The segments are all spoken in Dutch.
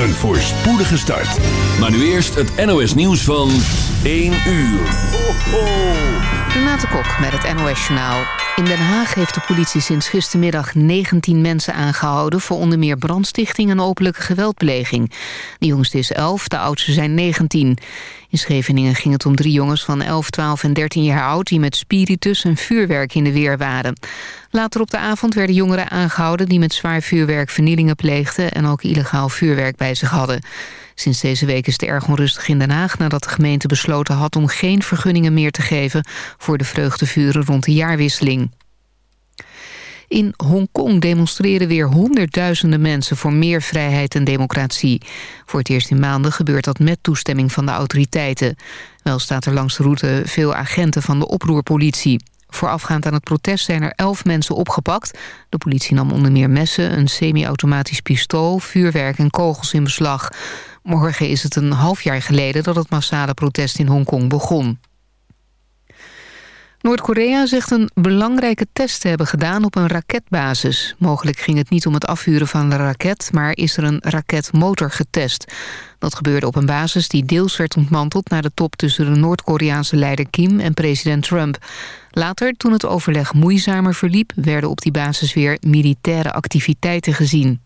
Een voorspoedige start. Maar nu eerst het NOS nieuws van 1 uur. Ho, ho. Renate Kok met het NOS Journaal. In Den Haag heeft de politie sinds gistermiddag 19 mensen aangehouden... voor onder meer brandstichting en openlijke geweldpleging. De jongste is 11, de oudste zijn 19. In Scheveningen ging het om drie jongens van 11, 12 en 13 jaar oud... die met spiritus en vuurwerk in de weer waren. Later op de avond werden jongeren aangehouden... die met zwaar vuurwerk vernielingen pleegden... en ook illegaal vuurwerk bij zich hadden. Sinds deze week is het erg onrustig in Den Haag... nadat de gemeente besloten had om geen vergunningen meer te geven... voor de vreugdevuren rond de jaarwisseling. In Hongkong demonstreren weer honderdduizenden mensen voor meer vrijheid en democratie. Voor het eerst in maanden gebeurt dat met toestemming van de autoriteiten. Wel staat er langs de route veel agenten van de oproerpolitie. Voorafgaand aan het protest zijn er elf mensen opgepakt. De politie nam onder meer messen, een semi-automatisch pistool, vuurwerk en kogels in beslag. Morgen is het een half jaar geleden dat het massale protest in Hongkong begon. Noord-Korea zegt een belangrijke test te hebben gedaan op een raketbasis. Mogelijk ging het niet om het afvuren van de raket... maar is er een raketmotor getest. Dat gebeurde op een basis die deels werd ontmanteld... na de top tussen de Noord-Koreaanse leider Kim en president Trump. Later, toen het overleg moeizamer verliep... werden op die basis weer militaire activiteiten gezien.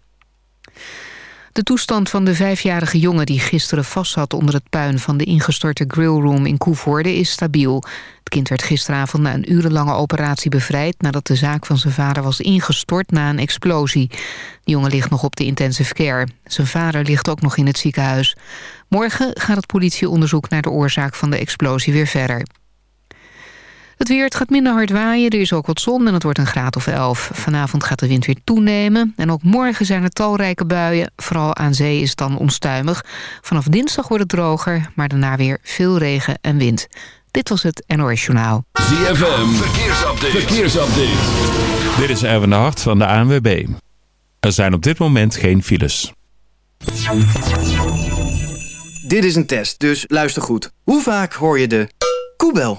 De toestand van de vijfjarige jongen die gisteren vastzat onder het puin van de ingestorte grillroom in Koevoorde is stabiel. Het kind werd gisteravond na een urenlange operatie bevrijd nadat de zaak van zijn vader was ingestort na een explosie. De jongen ligt nog op de intensive care. Zijn vader ligt ook nog in het ziekenhuis. Morgen gaat het politieonderzoek naar de oorzaak van de explosie weer verder. Het weer, het gaat minder hard waaien, er is ook wat zon en het wordt een graad of 11. Vanavond gaat de wind weer toenemen en ook morgen zijn er talrijke buien. Vooral aan zee is het dan onstuimig. Vanaf dinsdag wordt het droger, maar daarna weer veel regen en wind. Dit was het NOS Journaal. ZFM, verkeersupdate. verkeersupdate. Dit is Erwin de Hart van de ANWB. Er zijn op dit moment geen files. Dit is een test, dus luister goed. Hoe vaak hoor je de koebel?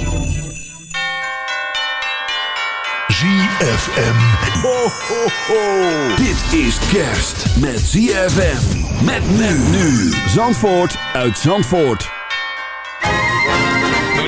ZFM. Ho, ho, ho. Dit is kerst met ZFM. Met men nu. Zandvoort uit Zandvoort.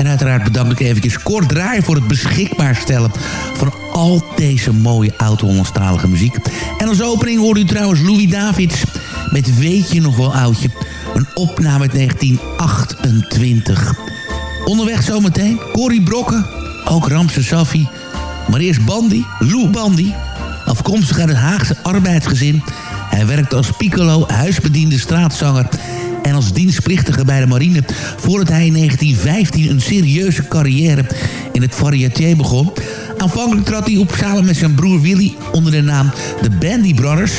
En uiteraard bedank ik eventjes Kort Draai voor het beschikbaar stellen... van al deze mooie oud-Hollandstalige muziek. En als opening hoorde u trouwens Louis Davids met Weet je nog wel oudje? Een opname uit 1928. Onderweg zometeen Corrie Brokken, ook Ramse Safi... maar eerst Bandy, Lou Bandy... afkomstig uit het Haagse arbeidsgezin... Hij werkte als piccolo, huisbediende straatzanger en als dienstplichtige bij de marine... voordat hij in 1915 een serieuze carrière in het variété begon. Aanvankelijk trad hij op samen met zijn broer Willy onder de naam The Bandy Brothers.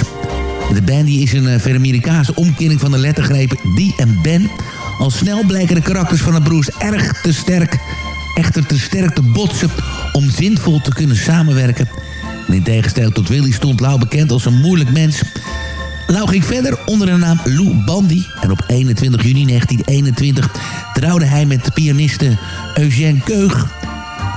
De Bandy is een uh, Amerikaanse omkering van de lettergrepen die en Ben. Al snel blijken de karakters van de broers erg te sterk, echter te sterk te botsen om zinvol te kunnen samenwerken. En in tegenstelling tot Willy stond Lau bekend als een moeilijk mens. Lau ging verder onder de naam Lou Bandy. En op 21 juni 1921 trouwde hij met de pianiste Eugène Keug.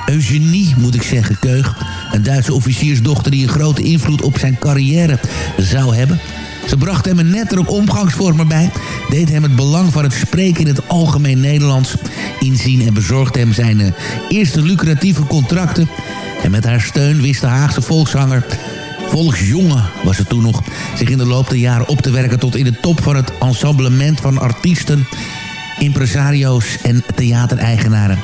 Eugenie, moet ik zeggen, Keug. Een Duitse officiersdochter die een grote invloed op zijn carrière zou hebben. Ze bracht hem een nettere omgangsvorm bij, deed hem het belang van het spreken in het algemeen Nederlands inzien en bezorgde hem zijn uh, eerste lucratieve contracten. En met haar steun wist de Haagse volkszanger, volksjongen was het toen nog, zich in de loop der jaren op te werken tot in de top van het ensemblement van artiesten, impresario's en theatereigenaren.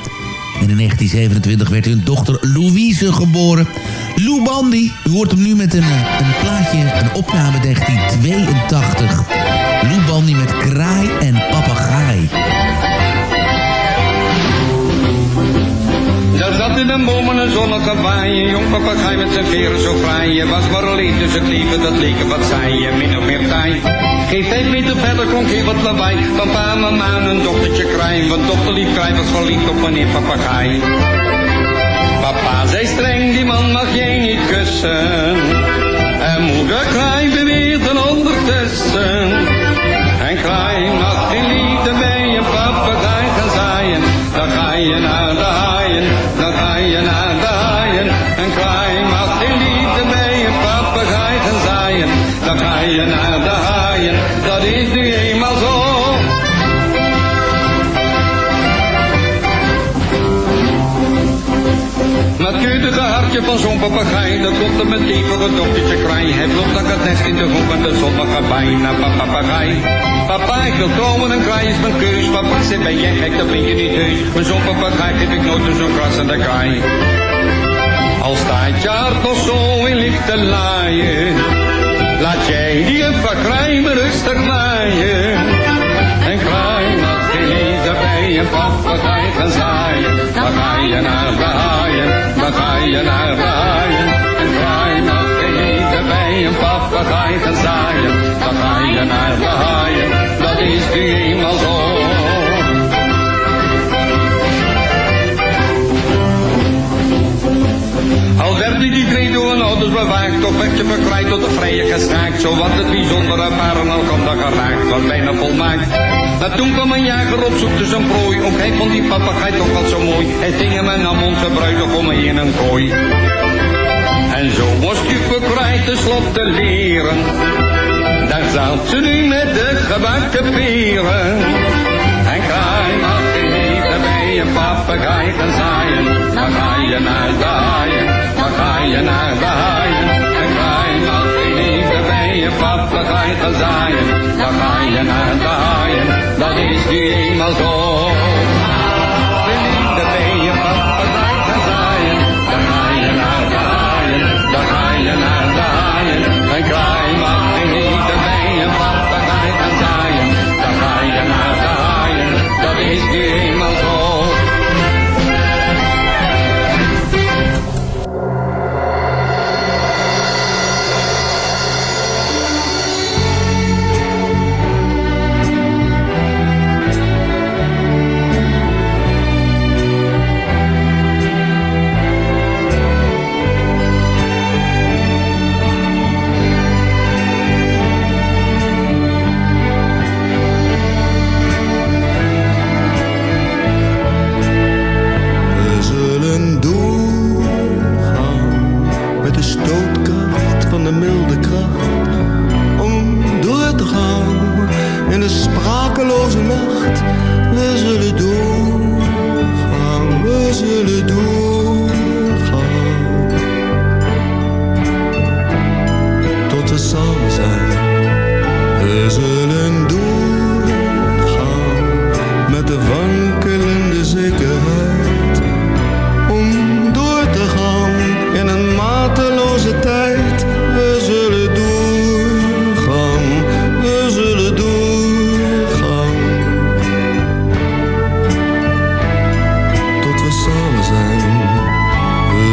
En in 1927 werd hun dochter Louise geboren. Lou Bandy. U hoort hem nu met een, een plaatje, een opname 1982. Lou Bandy met Kraai en Papagaai. In de bomen een zonnige baai, een jong papagaai met zijn veren zo fraai. Je was maar alleen tussen het leven, dat leek wat zei je, min of meer tijd. Geen vijf meter verder klonk heel wat lawaai, van pa, mama en een dochtertje kraai. Want dochter lief kraai was verliefd op meneer papagaai. Papa zei streng, die man mag jij niet kussen. En moeder kraai beweerde ondertussen. En kraai mag geen liefde bij een papagaai gaan zaaien. Dan ga je naar de haaien, zaaien. Dan ga je naar de haaien, dat is nu eenmaal zo. Het hartje van zo'n papegaai, dat klopt er meteen voor het dochtertje kraai. Hij vloog naar het nest in de groep en de zon mag bijna papegaai. Papa, ik wil komen, een kraai is mijn keus. Papa, zit ben jij gek, dat ben je niet heus. Maar zo'n papegaai geef ik nooit zo'n kras aan kraai. Al staat je hart nog zo in lichte laaien, laat jij die maar rustig naaien. En kraai mag geen lezer bij een papegaai gaan zaaien. Dan ga je naar de haaien, dan ga je naar de haaien. En kraai mag geen lezer bij een papegaai gaan zaaien. Dan ga je naar de haaien, dat is nu eenmaal zo. Een ouders bewaakt, of werd je tot de vrije gesnaakt. Zo wat het bijzondere paren al kan dat geraakt, was bijna volmaakt. Maar toen kwam een jager op zoek zijn prooi, ook hij vond die papegaai toch wel zo mooi. Hij ging hem en nam onze bruidegom in een kooi. En zo moest u verkrijgt tenslotte leren. Daar zat ze nu met de gebakken peren. En kraai mag eten bij een papegaai gaan zaaien. Dan ga je naar de je naar de haaien. En kraai mag geen eten bij een papegaai gaan zaaien. Dan ga je naar de haaien, dat is nu eenmaal zo. De liefde bij een papegaai gaan zaaien. Dan ga je naar de haaien, dan ga je naar de. En geen. Dan ga je de dat is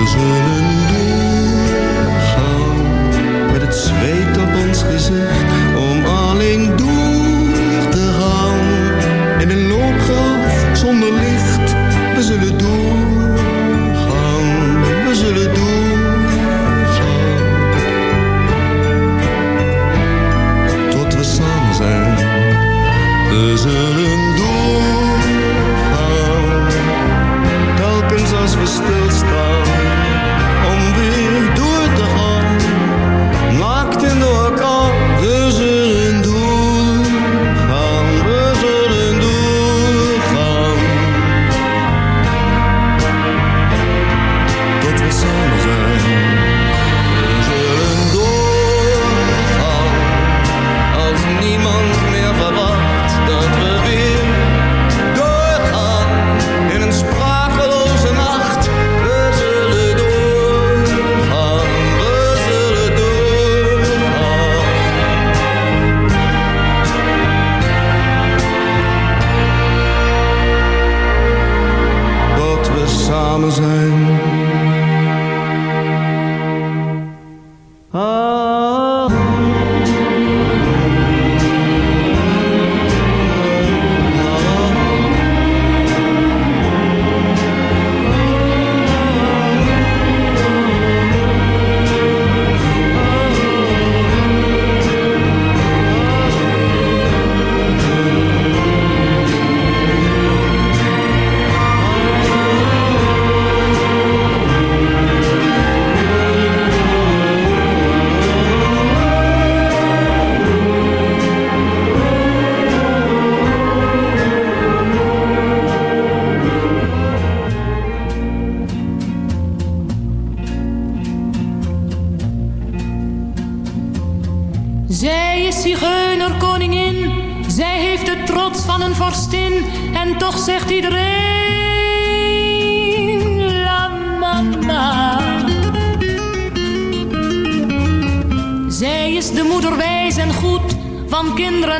zullen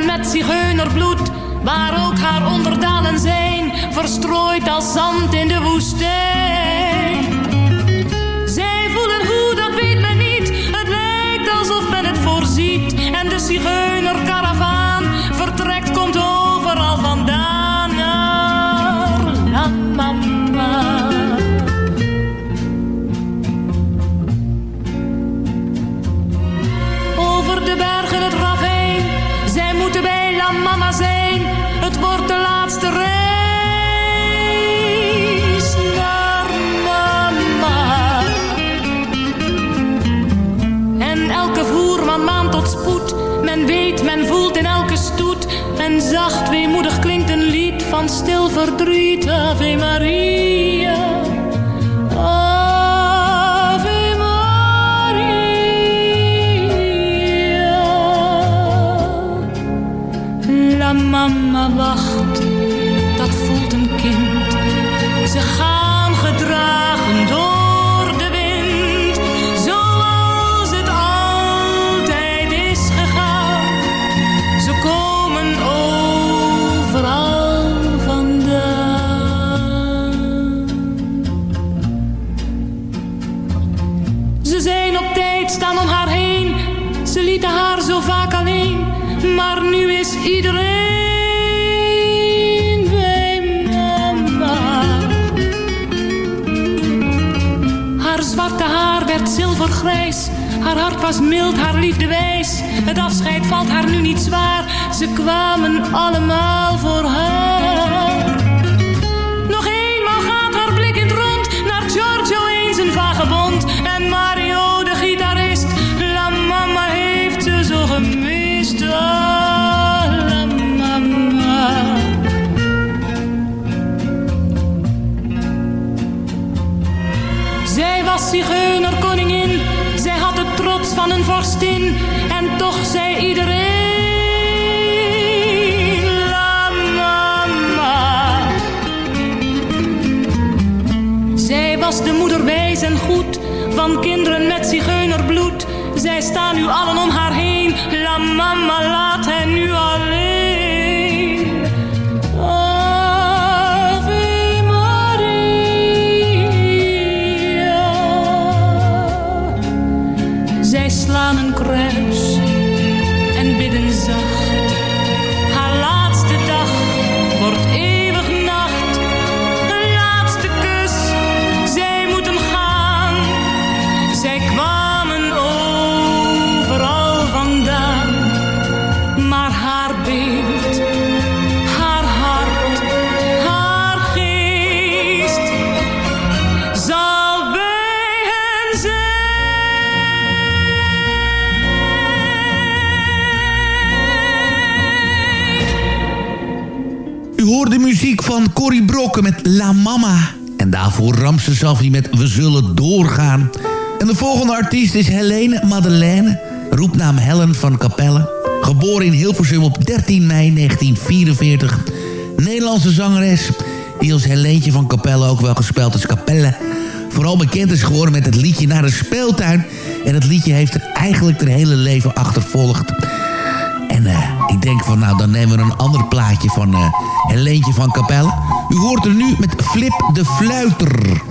en met zigeunerbloed, waar ook haar onderdanen zijn, verstrooid als zand in de woestijn. verdriet, Ave Maria. Ave Maria. La mamma baja. iedereen bij mama. Haar zwarte haar werd zilvergrijs. Haar hart was mild, haar liefde wijs. Het afscheid valt haar nu niet zwaar. Ze kwamen allemaal voor haar. en toch zei iedereen La Mama. Zij was de moeder wijs en goed van kinderen met zigeunerbloed. Zij staan nu allen om haar heen, La Mama, La eenmaal zo. Fokke met La Mama. En daarvoor Ramse Safi met We Zullen Doorgaan. En de volgende artiest is Helene Madeleine, roepnaam Helen van Capelle. Geboren in Hilversum op 13 mei 1944. Nederlandse zangeres, die als Helentje van Capelle ook wel gespeeld als Capelle. Vooral bekend is geworden met het liedje Naar de Speeltuin. En het liedje heeft er eigenlijk haar hele leven achtervolgd. En eh, ik denk van, nou, dan nemen we een ander plaatje van eh Helentje van Capelle. U hoort er nu met Flip de Fluiter.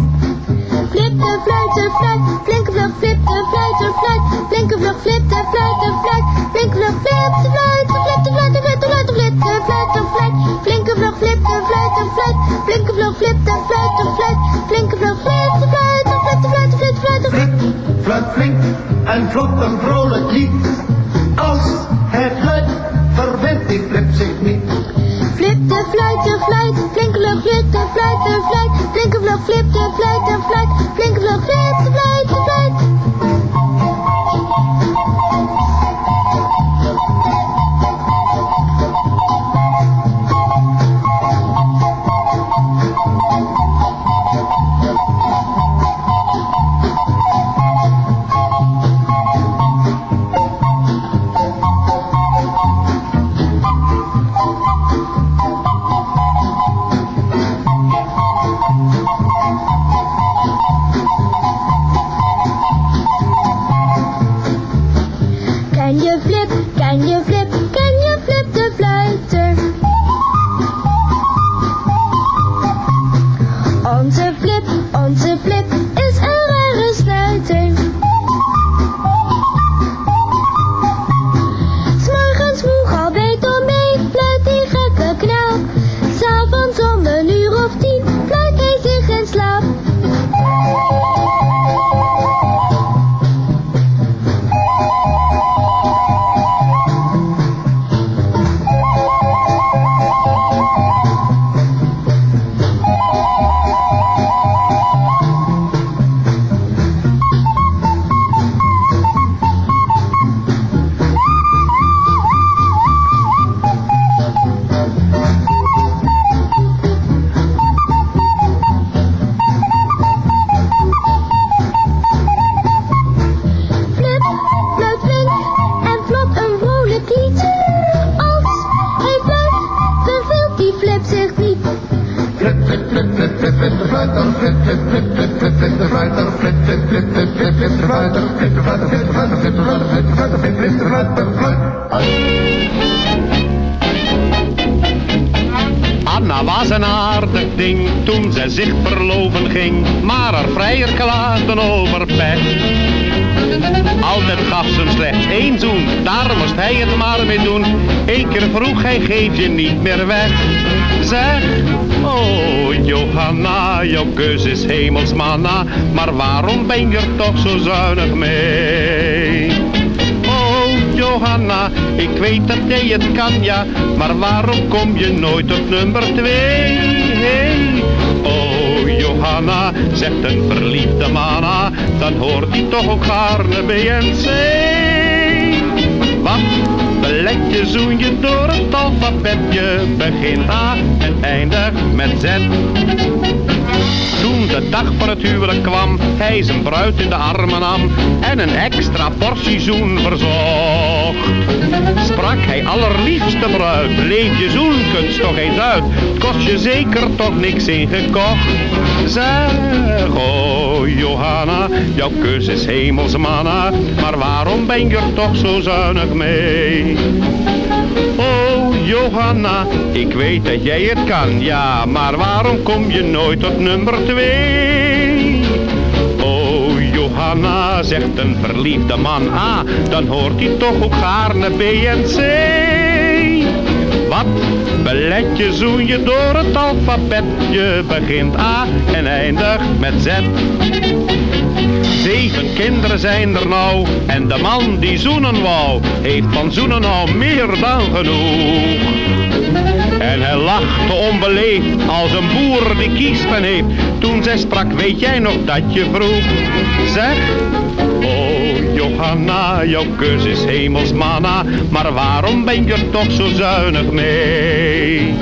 Flip de fluiter, fluit, flinke flip de fluiter, fluit, flinke vlug, flip de fluiter, fluit, flinke vlug, flip de fluiter, flip de fluiter, flip de fluiter, flip de fluiter, fluit, flinke vlug, flip de fluiter, fluit, flinke vlug, flip de fluiter, fluit, flinke vlug, flip de fluiter, flip de fluiter, flip de fluiter, flip. Fluit flink en vlot een vrolijk lied. Als die flip zich niet. Flip de fluiter, fluit, flinke vlug, flip de fluiter, fluit, flinke vlug, flip de fluiter, fluit, flinke vlug, flip de fluiter, fluit. Je niet meer weg. Zeg, oh Johanna, jouw keus is hemelsmanna, maar waarom ben je er toch zo zuinig mee? Oh Johanna, ik weet dat jij het kan ja, maar waarom kom je nooit op nummer twee? Hey. Oh Johanna, zegt een verliefde manna, dan hoort hij toch ook gaarne BNC. Wat het alfabet, je begint A en eindigt met Z. Toen de dag van het huwelijk kwam, hij zijn bruid in de armen nam en een extra portie zoen verzocht. Sprak hij allerliefste bruid, leef je zoenkunst toch eens uit, kost je zeker toch niks ingekocht. Zeg, oh Johanna, jouw kus is hemelsmanna, maar waarom ben je er toch zo zuinig mee? Oh Johanna, ik weet dat jij het kan, ja, maar waarom kom je nooit tot nummer twee? Oh Johanna, zegt een verliefde man A, dan hoort hij toch ook gaarne B en C. Wat belet je, zoen je door het alfabet, je begint A en eindigt met Z. Zeven kinderen zijn er nou en de man die zoenen wou, heeft van zoenen al meer dan genoeg. En hij lachte onbeleefd als een boer die kiespijn heeft. Toen zij sprak, weet jij nog dat je vroeg? Zeg, oh Johanna, jouw kus is hemelsmanna, maar waarom ben je toch zo zuinig mee?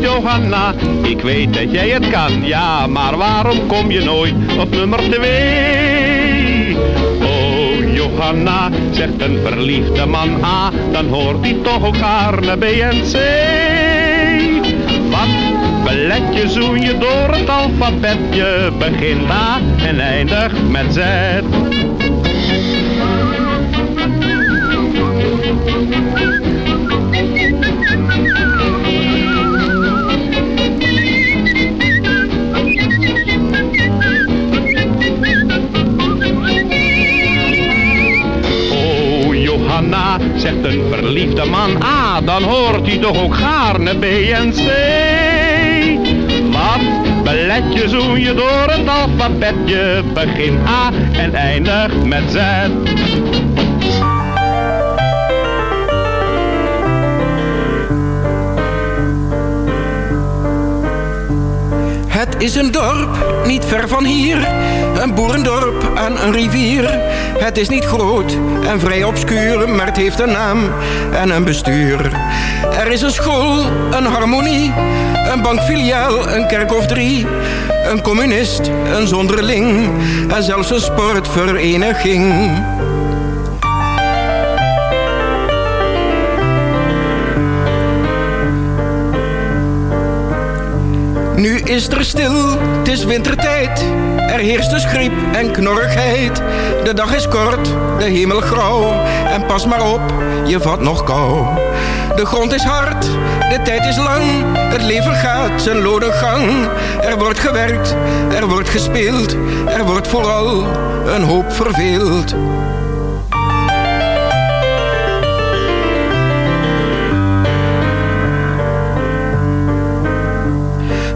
Oh Johanna, ik weet dat jij het kan. Ja, maar waarom kom je nooit op nummer 2? Oh, Johanna, zegt een verliefde man A, dan hoort hij toch ook naar B en C. Wat belet je, zoen je door het alfabet, je begint A en eindigt met Z. dan hoort hij toch ook gaarne B en C. Wat belet je, zoen je door het alfabet, je begint A en eindigt met Z. is een dorp, niet ver van hier. Een boerendorp aan een rivier. Het is niet groot en vrij obscuur, maar het heeft een naam en een bestuur. Er is een school, een harmonie, een bankfiliaal, een kerk of drie. Een communist, een zonderling en zelfs een sportvereniging. Nu is er stil, het is wintertijd. Er heerst dus griep en knorrigheid. De dag is kort, de hemel grauw. En pas maar op, je vat nog kou. De grond is hard, de tijd is lang. Het leven gaat zijn lode gang. Er wordt gewerkt, er wordt gespeeld. Er wordt vooral een hoop verveeld.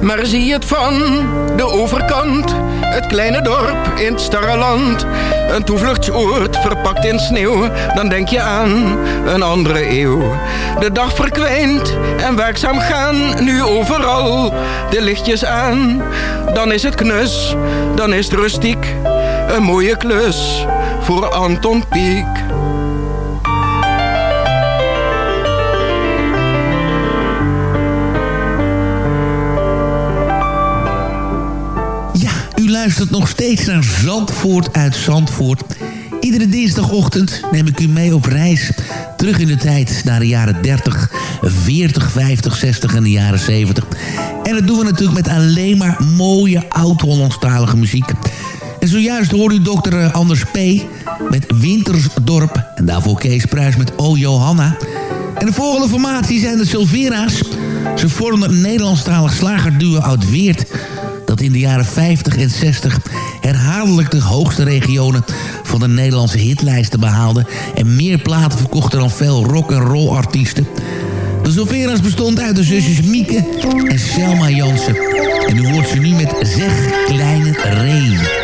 Maar zie het van de overkant, het kleine dorp in het starre land. Een toevluchtsoord verpakt in sneeuw, dan denk je aan een andere eeuw. De dag verkwijnt en werkzaam gaan nu overal de lichtjes aan. Dan is het knus, dan is het rustiek, een mooie klus voor Anton Pieck. Luistert nog steeds naar Zandvoort uit Zandvoort. Iedere dinsdagochtend neem ik u mee op reis. Terug in de tijd naar de jaren 30, 40, 50, 60 en de jaren 70. En dat doen we natuurlijk met alleen maar mooie oud-Hollandstalige muziek. En zojuist hoorde u dokter Anders P. met Wintersdorp. En daarvoor Kees Pruis met O Johanna. En de volgende formatie zijn de Silvera's. Ze vormden een Nederlandstalig slagerduo uit Weert in de jaren 50 en 60 herhaaldelijk de hoogste regionen van de Nederlandse hitlijsten behaalde en meer platen verkochten dan veel rock en roll artiesten. De Silvera's bestond uit de zusjes Mieke en Selma Jansen. En u hoort ze nu met Zeg Kleine Ree.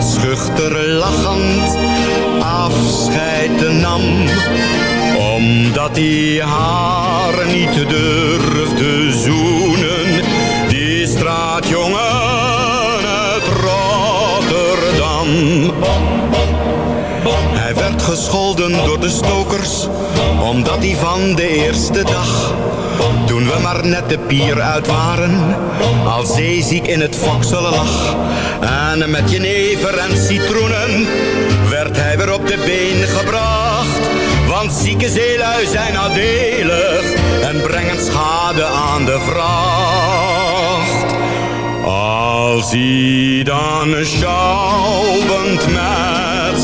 wat schuchter lachend afscheid nam. Omdat hij haar niet durfde zoenen, Hij werd gescholden door de stokers, omdat hij van de eerste dag, toen we maar net de pier uit waren, al zeeziek in het fokselen lag. En met jenever en citroenen werd hij weer op de been gebracht. Want zieke zeelui zijn nadelig en brengen schade aan de vracht. Als hij dan schouwend met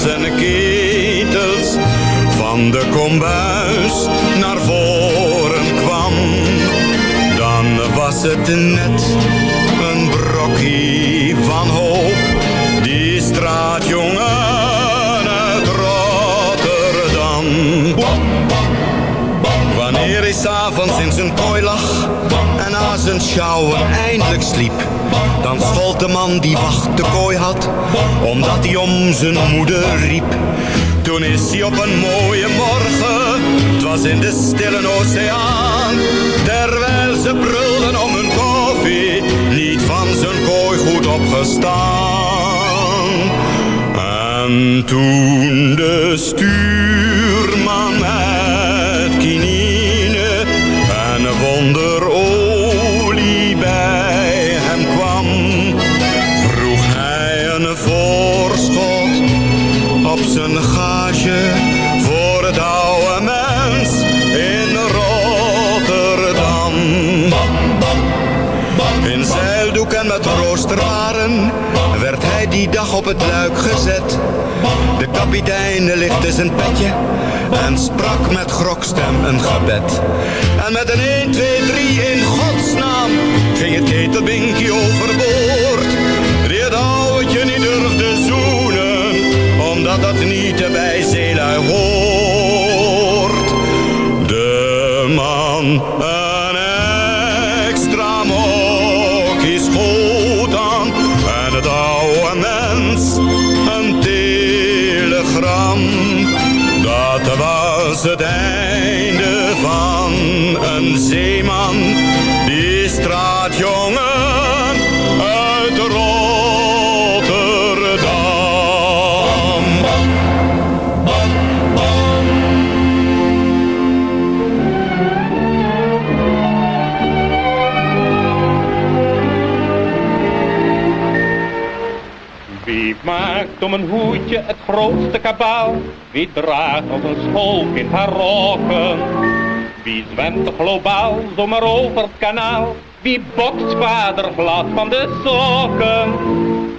zijn ketels van de kombuis naar voren kwam, dan was het net een brokje van hoop. Die straatjongen uit Rotterdam. Wanneer hij s'avonds in zijn kooi lag sjouwen eindelijk sliep, dan schold de man die wacht de kooi had, omdat hij om zijn moeder riep. Toen is hij op een mooie morgen, het was in de stille oceaan, terwijl ze brulden om hun koffie, niet van zijn kooi goed opgestaan. En toen de stuurman het luik gezet. De kapitein lichtte zijn petje en sprak met grokstem een gebed. En met een 1, 2, 3 in was om een hoedje het grootste kabaal? Wie draagt als een schoolkind haar rokken? Wie zwemt globaal zomaar over het kanaal? Wie bokst vader glad van de sokken?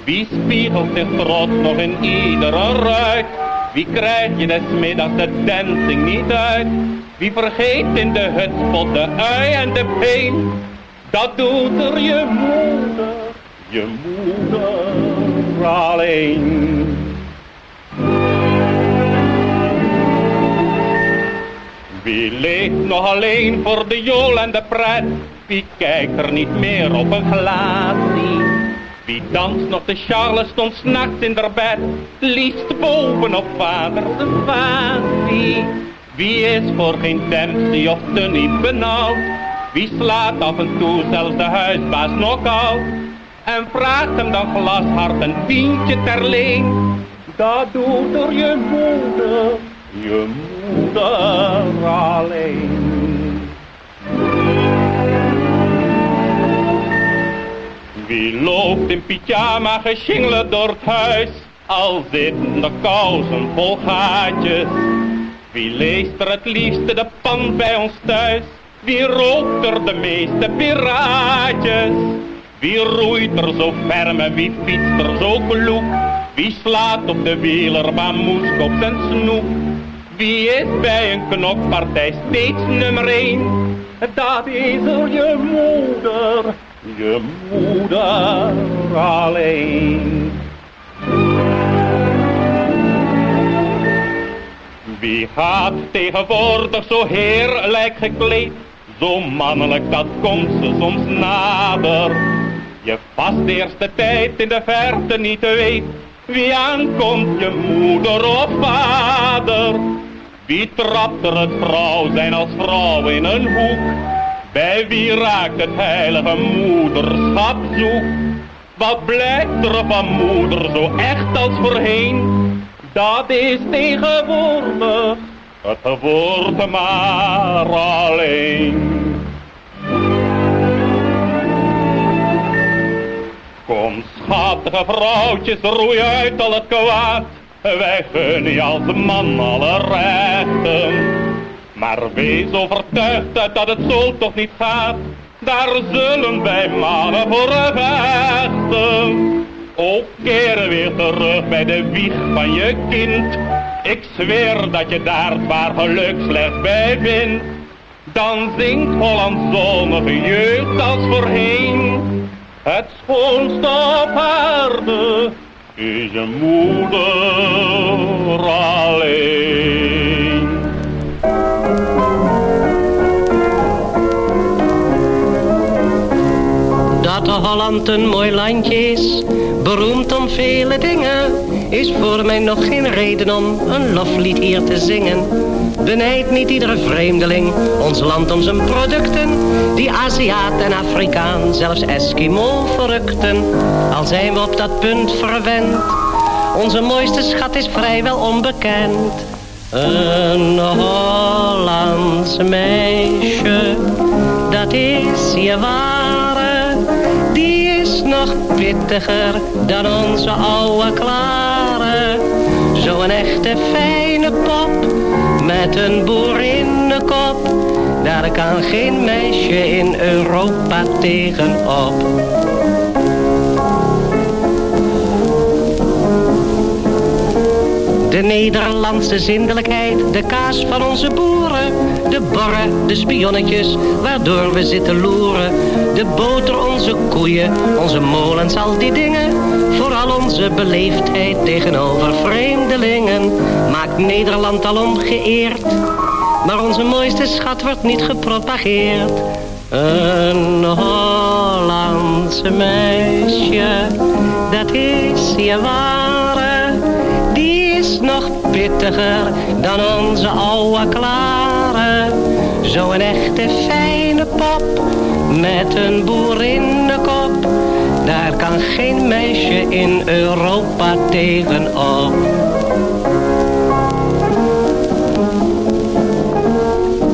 Wie spiegelt zich trots nog in iedere ruit? Wie krijg je des middags de dancing niet uit? Wie vergeet in de hutspot de ui en de peen? dat doet er je moeder, je moeder Wie leeft nog alleen voor de jool en de pret? Wie kijkt er niet meer op een glaasje? Wie danst nog de Charleston s'nachts in der bed? Liefst bovenop vaders vasie. Wie is voor geen Dempsey of niet benauwd? Wie slaat af en toe zelfs de huisbaas nog out? En vraagt hem dan glashard een tientje ter leen? Dat doet door je moeder, je moeder alleen. Wie loopt in pyjama geschingeld door het huis, al zitten de kousen vol gaatjes? Wie leest er het liefste de pan bij ons thuis? Wie rookt er de meeste piraatjes? Wie roeit er zo ferm wie fietst er zo kloek? Wie slaat op de wielerbaan moesk op zijn snoep? Wie is bij een knokpartij steeds nummer één? Dat is er je moeder, je moeder alleen. Wie gaat tegenwoordig zo heerlijk gekleed? Zo mannelijk dat komt ze soms nader. Je vast de eerste tijd in de verte niet weet wie aankomt, je moeder of vader. Wie trapt er het vrouw zijn als vrouw in een hoek? Bij wie raakt het heilige moederschap zoek? Wat blijft er van moeder zo echt als voorheen? Dat is tegenwoordig, het wordt maar alleen. Kom schattige vrouwtjes, roei uit al het kwaad. Wij gunnen je als man alle rechten. Maar wees overtuigd dat het zo toch niet gaat. Daar zullen wij mannen voor vechten. Ook keren weer terug bij de wieg van je kind. Ik zweer dat je daar waar geluk slechts bij vindt. Dan zingt Holland zonnige jeugd als voorheen. Het schoonste op aarde is je moeder alleen. Dat Holland een mooi landje is, beroemd om vele dingen, is voor mij nog geen reden om een loflied hier te zingen. Benijd niet iedere vreemdeling ons land om zijn producten, die Aziat en Afrikaan, zelfs Eskimo verrukten. Al zijn we op dat punt verwend, onze mooiste schat is vrijwel onbekend. Een Hollands meisje, dat is je ware, die is nog pittiger dan onze oude klare. Zo'n echte fijne pop, met een boerinnenkop, daar kan geen meisje in Europa tegenop. De Nederlandse zindelijkheid, de kaas van onze boeren. De borren, de spionnetjes, waardoor we zitten loeren. De boter, onze koeien, onze molens, al die dingen. Onze beleefdheid tegenover vreemdelingen. Maakt Nederland alom geëerd. Maar onze mooiste schat wordt niet gepropageerd. Een Hollandse meisje, dat is je ware is nog pittiger dan onze oude klare. Zo'n echte fijne pop met een boerinnenkop. Daar kan geen meisje in Europa tegenop.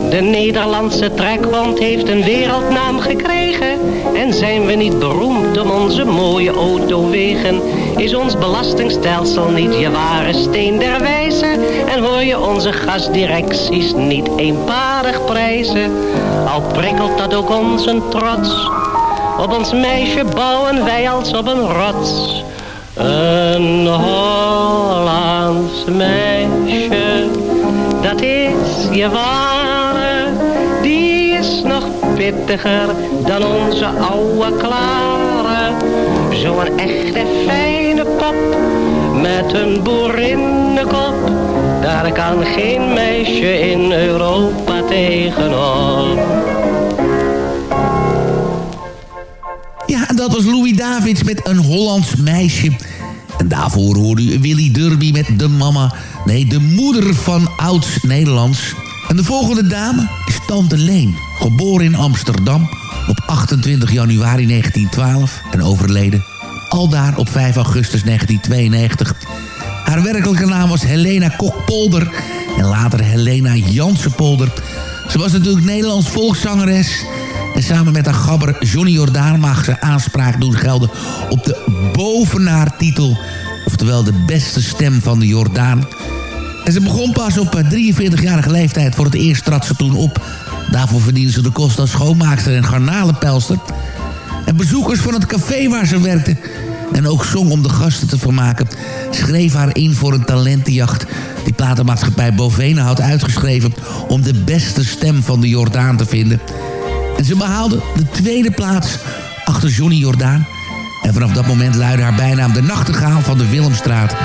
De Nederlandse trekhond heeft een wereldnaam gekregen. En zijn we niet beroemd om onze mooie autowegen? Is ons belastingstelsel niet je ware steen der wijze? En hoor je onze gasdirecties niet eenparig prijzen? Al prikkelt dat ook ons een trots. Op ons meisje bouwen wij als op een rots. Een Hollands meisje, dat is je ware pittiger dan onze oude klare. Zo'n echte fijne pop met een boerinnenkop. Daar kan geen meisje in Europa tegenop. Dat was Louis Davids met een Hollands meisje. En daarvoor hoorde u Willy Derby met de mama... nee, de moeder van oud-Nederlands. En de volgende dame is Tante Leen. Geboren in Amsterdam op 28 januari 1912 en overleden aldaar op 5 augustus 1992. Haar werkelijke naam was Helena Kokpolder en later Helena Jansenpolder. Ze was natuurlijk Nederlands volkszangeres... En samen met haar gabber Johnny Jordaan mag ze aanspraak doen gelden op de bovenaartitel. Oftewel de beste stem van de Jordaan. En ze begon pas op 43-jarige leeftijd. Voor het eerst trad ze toen op. Daarvoor verdiende ze de kost als schoonmaakster en garnalenpelster. En bezoekers van het café waar ze werkte... en ook zong om de gasten te vermaken... schreef haar in voor een talentenjacht... die platenmaatschappij Bovene had uitgeschreven... om de beste stem van de Jordaan te vinden... En ze behaalde de tweede plaats achter Johnny Jordaan. En vanaf dat moment luidde haar bijnaam de nachtegaal van de Willemstraat.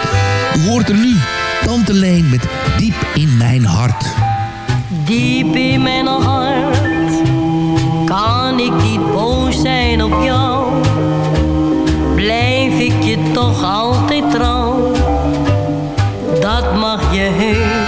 U hoort er nu Tante Leen met Diep in mijn hart. Diep in mijn hart kan ik niet boos zijn op jou. Blijf ik je toch altijd trouw. Dat mag je heus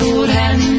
naturen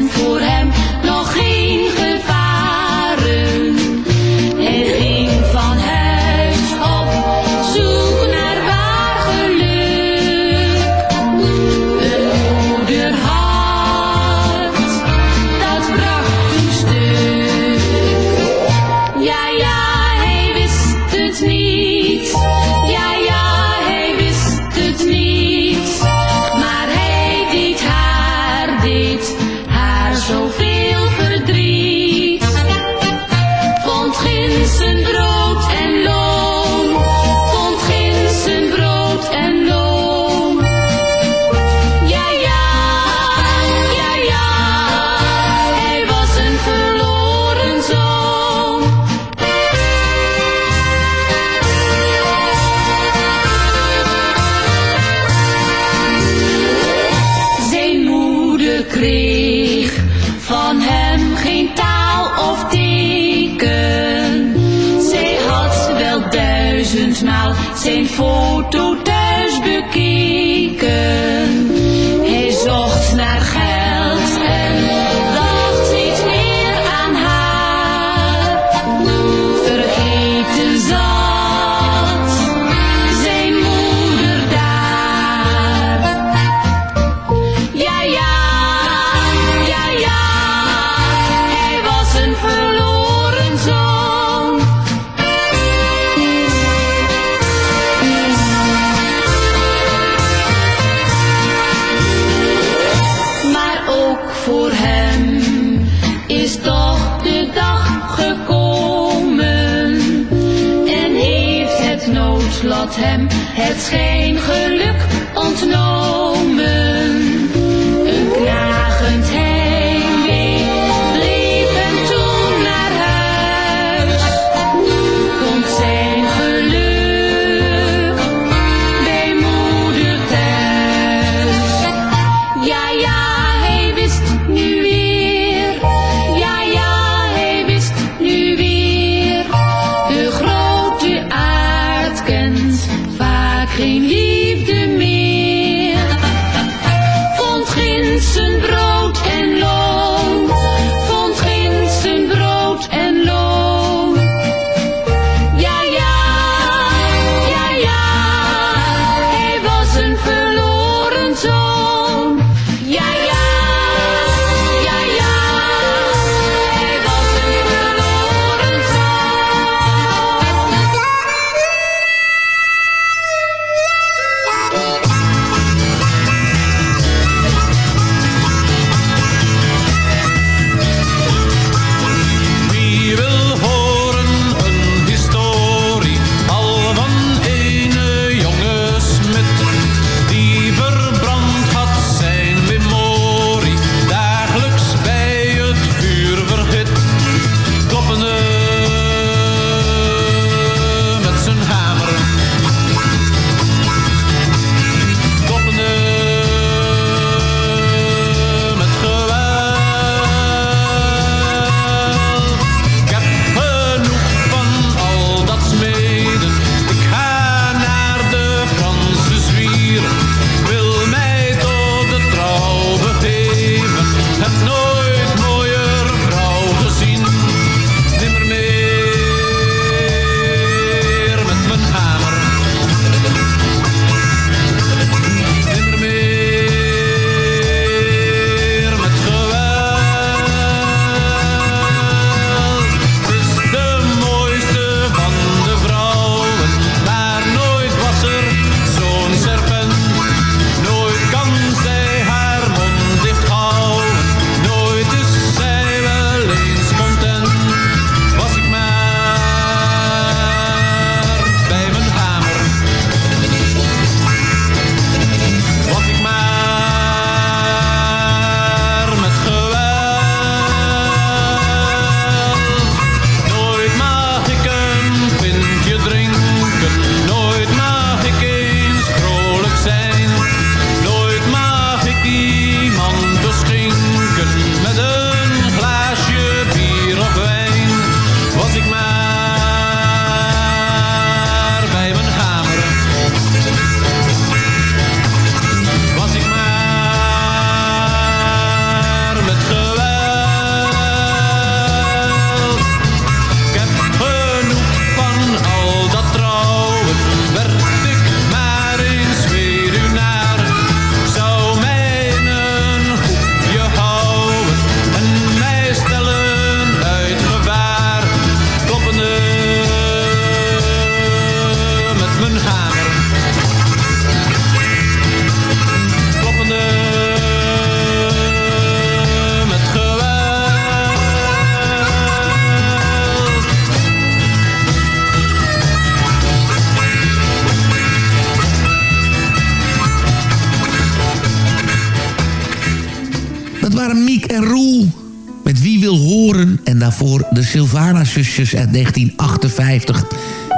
Sylvana-zusjes uit 1958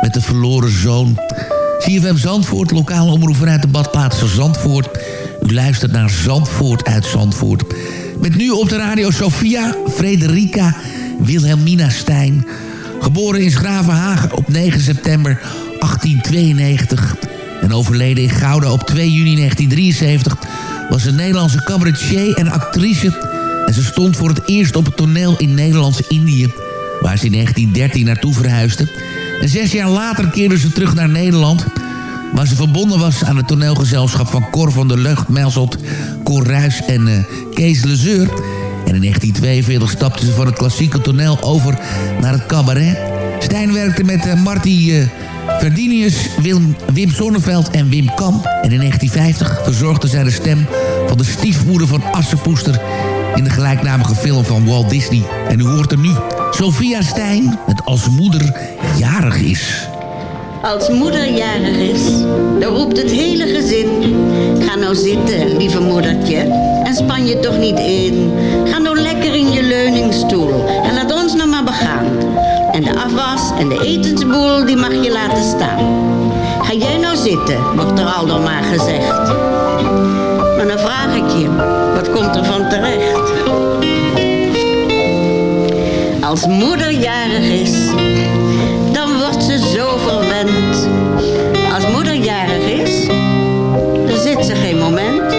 met de verloren zoon. CFM Zandvoort, lokale omroep vanuit de badplaats Zandvoort. U luistert naar Zandvoort uit Zandvoort. Met nu op de radio Sophia Frederica Wilhelmina Stijn. Geboren in Schravenhagen op 9 september 1892 en overleden in Gouda op 2 juni 1973... was een Nederlandse cabaretier en actrice... en ze stond voor het eerst op het toneel in Nederlands-Indië... waar ze in 1913 naartoe verhuisde. En zes jaar later keerde ze terug naar Nederland... waar ze verbonden was aan het toneelgezelschap van Cor van der Lucht... Melzot, Cor Ruys en uh, Kees Lezeur... En in 1942 stapte ze van het klassieke toneel over naar het cabaret. Stijn werkte met uh, Marty uh, Verdinius, Wim, Wim Sonneveld en Wim Kam. En in 1950 verzorgde zij de stem van de stiefmoeder van Assepoester... in de gelijknamige film van Walt Disney. En u hoort er nu Sophia Stijn, met als moeder jarig is. Als moeder jarig is, dan roept het hele gezin. Ga nou zitten, lieve moedertje, en span je toch niet in. Ga nou lekker in je leuningstoel en laat ons nou maar begaan. En de afwas en de etensboel, die mag je laten staan. Ga jij nou zitten, wordt er al door maar gezegd. Als moeder jarig is, dan wordt ze zo verwend. Als moeder jarig is, dan zit ze geen moment.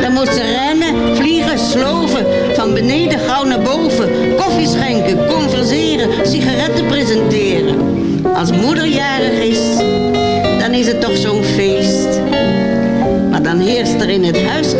Dan moet ze rennen, vliegen, sloven, van beneden gauw naar boven. Koffie schenken, converseren, sigaretten presenteren. Als moeder jarig is, dan is het toch zo'n feest. Maar dan heerst er in het huisgezin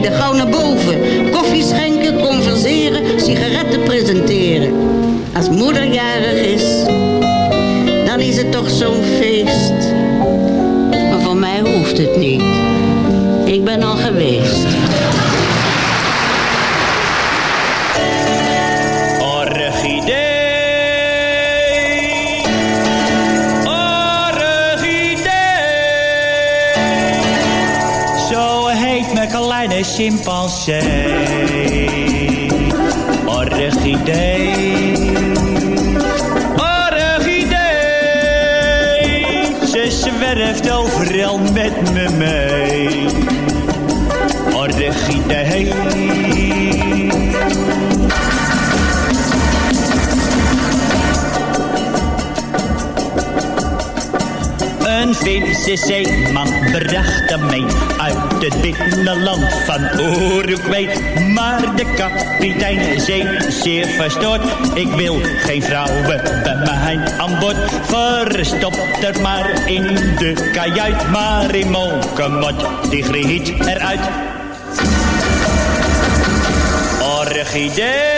beneden gauw naar boven. Koffie schenken, converseren, sigaretten presenteren. Als moeder jarig is, dan is het toch zo'n feest. Maar voor mij hoeft het niet. Ik ben al geweest. Kleine chimpansee. Orchidee, orchidee, ze zwerft overal met me Finse zeeman bracht hem mee uit het binnenland van Uruguay. Maar de kapitein zei zeer verstoord, ik wil geen vrouwen bij mij aan boord. Verstopt er maar in de kajuit, maar in Monkemot, die griet eruit. Orchidee.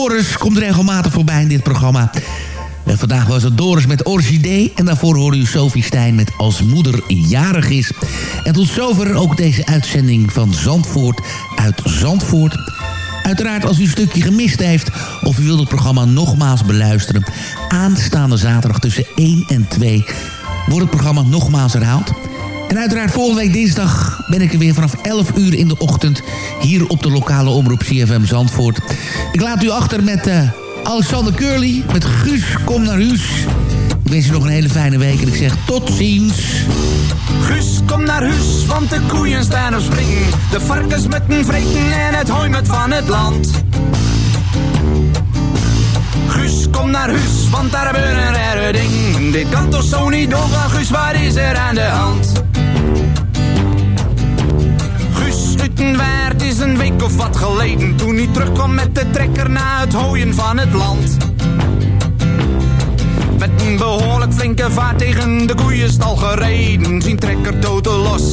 Doris komt regelmatig voorbij in dit programma. Vandaag was het Doris met Orchidee. En daarvoor hoorde u Sophie Stijn met Als moeder jarig is. En tot zover ook deze uitzending van Zandvoort uit Zandvoort. Uiteraard als u een stukje gemist heeft... of u wilt het programma nogmaals beluisteren... aanstaande zaterdag tussen 1 en 2 wordt het programma nogmaals herhaald. En uiteraard volgende week dinsdag ben ik er weer vanaf 11 uur in de ochtend... hier op de lokale omroep CFM Zandvoort. Ik laat u achter met eh, Alexander Curly, met Guus Kom naar Huis. Ik wens u nog een hele fijne week en ik zeg tot ziens. Guus, kom naar huis, want de koeien staan op springen. De varkens met een vreten en het hooi met van het land. Guus, kom naar huis, want daar hebben we een rare ding. Dit kan toch zo niet doorgaan, Guus, wat is er aan de hand? Guus Utenwaard is een week of wat geleden Toen hij terugkwam met de trekker na het hooien van het land. Met een behoorlijk flinke vaart tegen de koeienstal gereden Zien trekker toten los